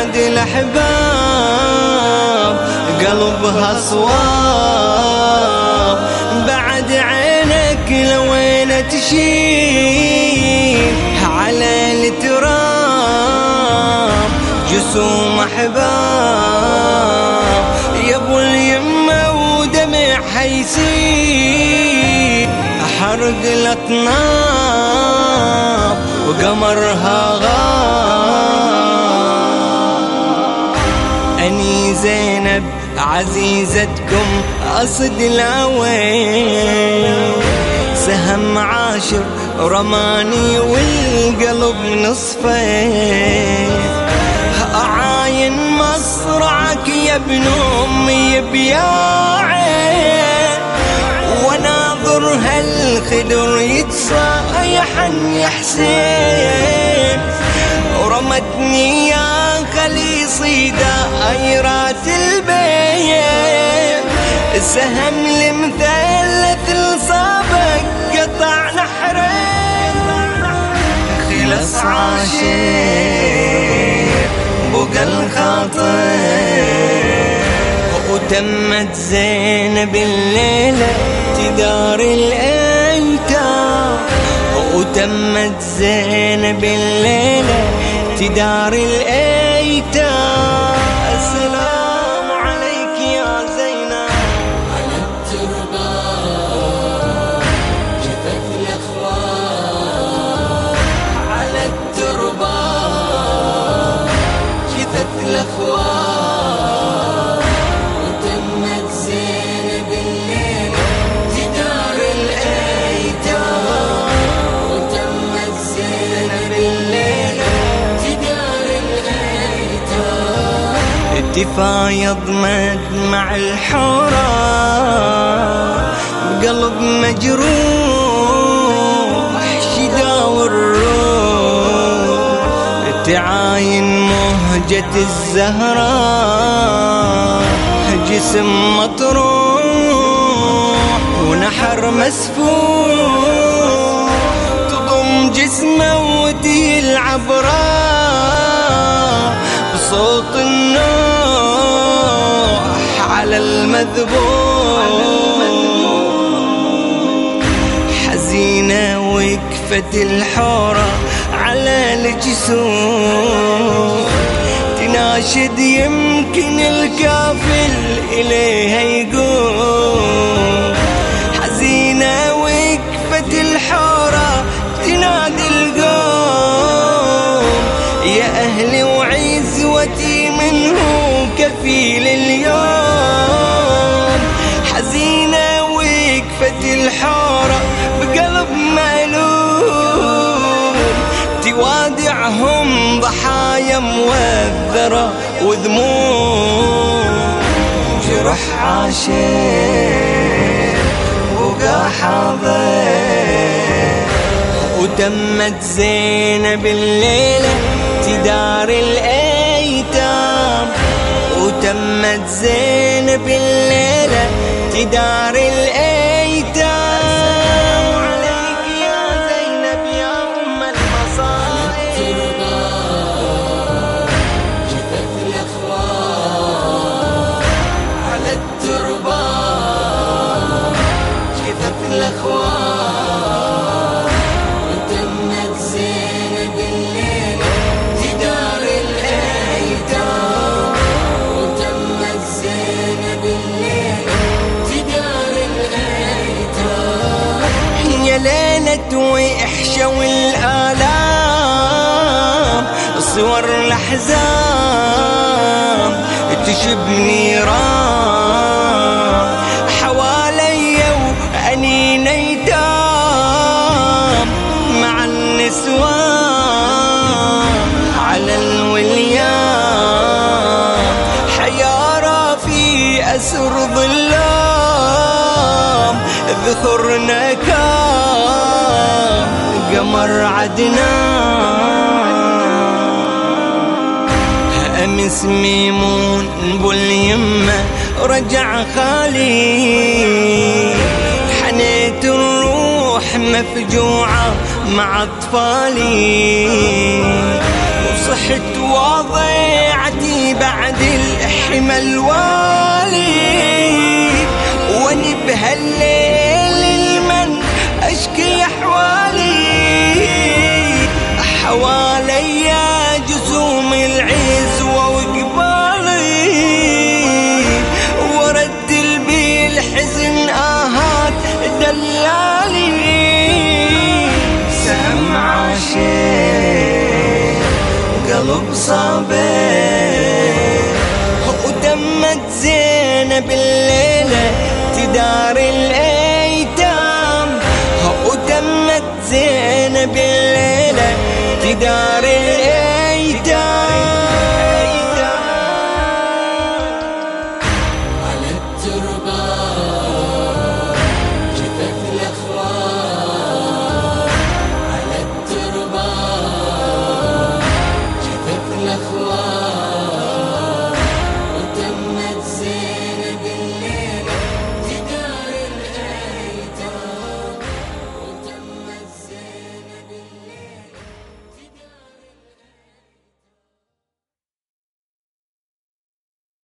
بعد الأحباب قلبها صواب بعد عينك لوين تشيل على التراب جسوم أحباب. يا أبو اليمة ودمع حيسيل حرق الأطناب وقمرها غاب. اني زينب عزيزتكم أصد العوين. سهم عاشر رماني والقلب نصفين. أعاين مصرعك يا ابن امي بياعين وناظر هالخدر يتصايح يا حسين. رمتني يا خليصي دايرات البيت. سهم المثلث لصابك قطع نحرين خلص عاشق بقى الخاطر. وتمت زينب الليلة تدار الأيتام. وتمت زينب الليلة تدار الأيتام. تفايض مدمع الحورة. بقلب مجروح شداوي الروح. تعاين مهجة الزهراء جسم مطروح ونحر مسفوح. تضم جسمه وتي العبراء المذبوح. حزينة وقفت الحورة على الجسوم تناشد يمكن الكافل إليها يقوم ضحايا موذرة وذموم جرح عاشق بقى حاضر. وتمت زينب الليلة تدار الأيتام. وتمت زينب الليلة تدار الأيتام. ليلة وإحشى والآلام صور الأحزان تشب نيران حوالي وأنين أيتام مع النسوان على الوليان. حيارى في أسر ظلام ذكرنا كام قمر عدنان أمس ميمون باليمة رجع خالي. حنيت الروح مفجوعة مع أطفالي. وصحت وضيعتي بعد الحمى الوالي واني بهالليل حوالي جسوم العزوة وقبالي وردل بالحزن آهات دلالي. سهم عاشق قلب صابر ودمت زينب الليلة تدار الأيتام. ودمت زينب الليلة دیدار